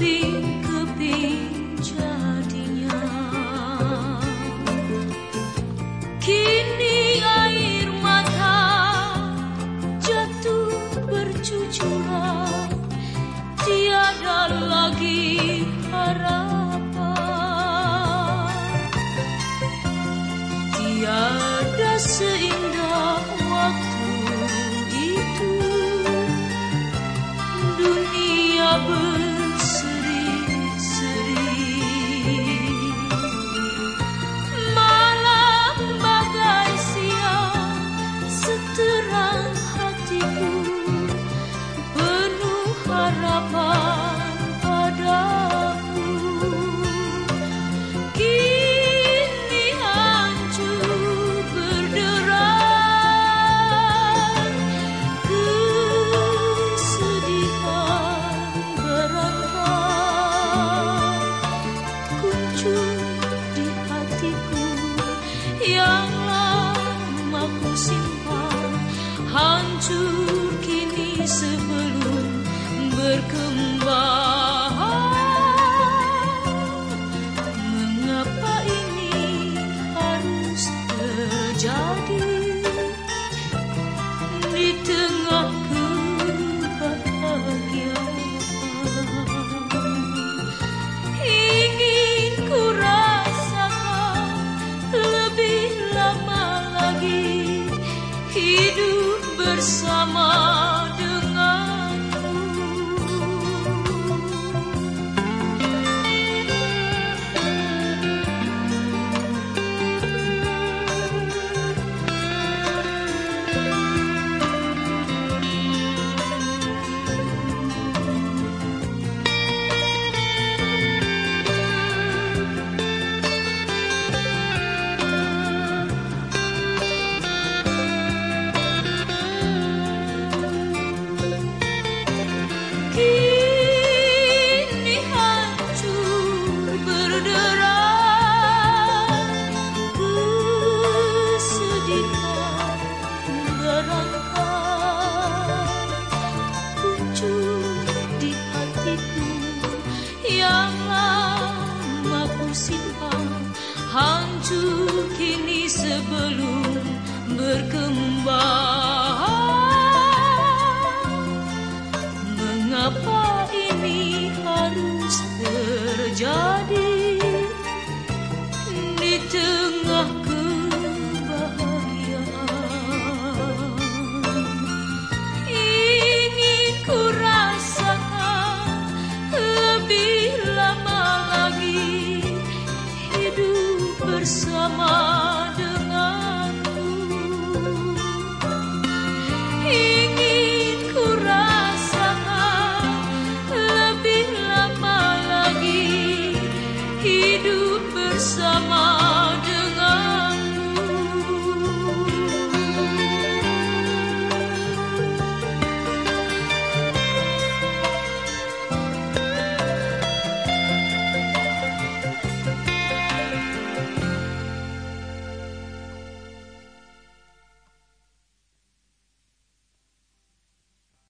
keping-keping jadinya Kini air mata jatuh bercucuran. Tiada lagi harapan. Tiada seimbang simpan hancur kini sebelum berkembang hidup bersama lama ku simpan hancur kini sebelum berkembang 什么